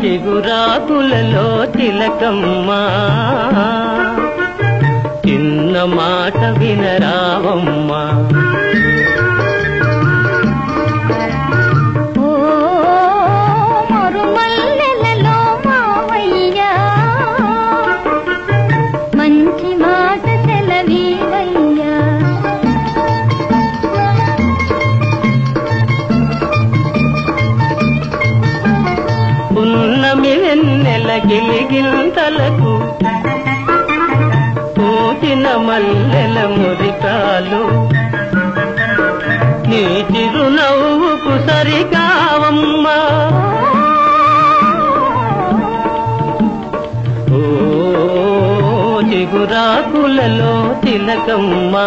చిగురాకులలో తిలకమ్మా చిన్న మాట వినరావమ్మా. గిలిగింతలకు పోచిన మల్లెల మురికాలు. నీ చిరునవ్వుకు సరికావమ్మా. ఓ చిగురాకులలో తిలకమ్మా.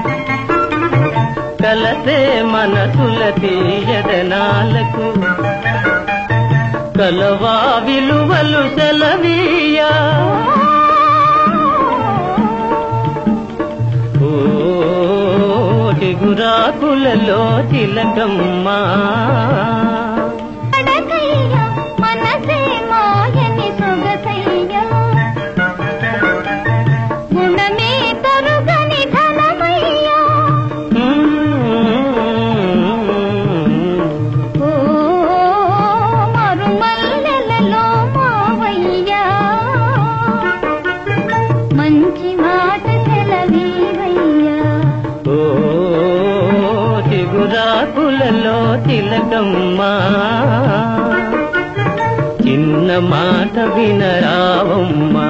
కలసే మనసుల తీయదనాలకు. కలవా విలువలు సెలవీయా. గురాకులలో తిలకమ్మా. తిలకమ్మా చిన్న మాట వినరావమ్మా.